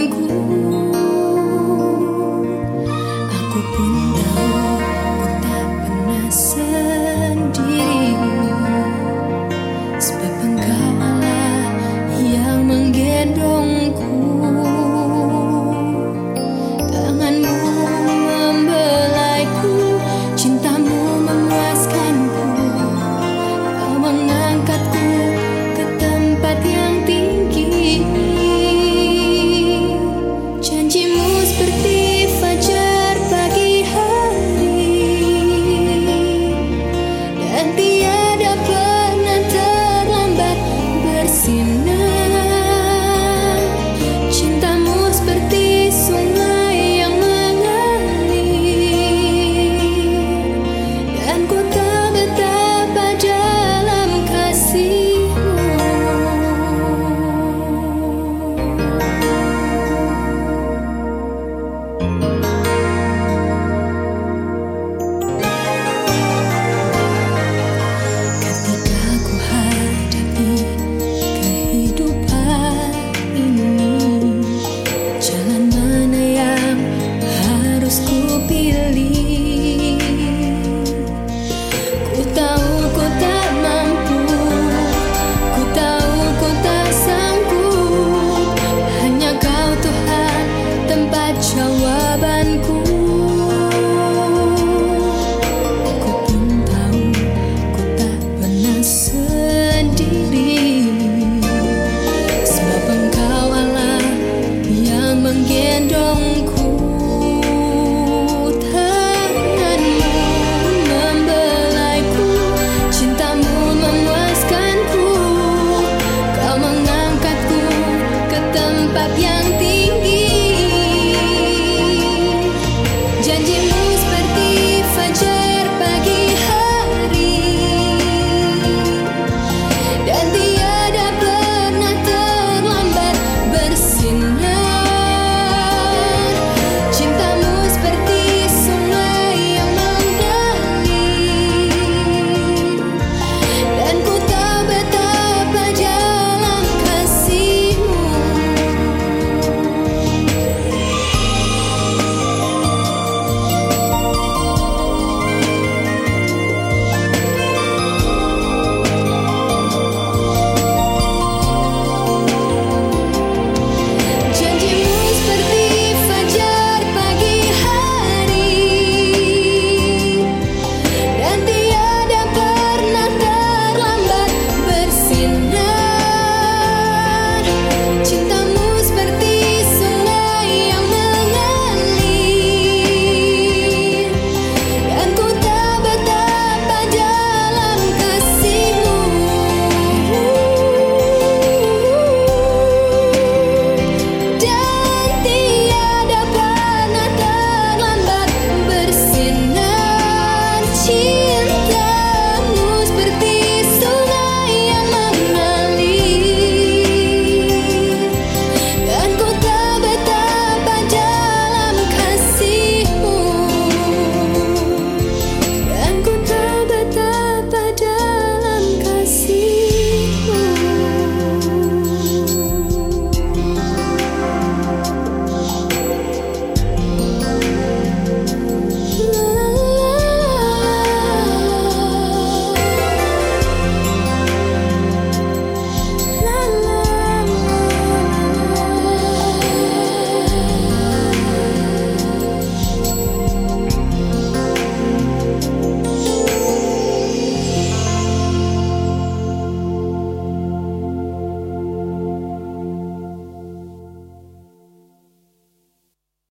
没哭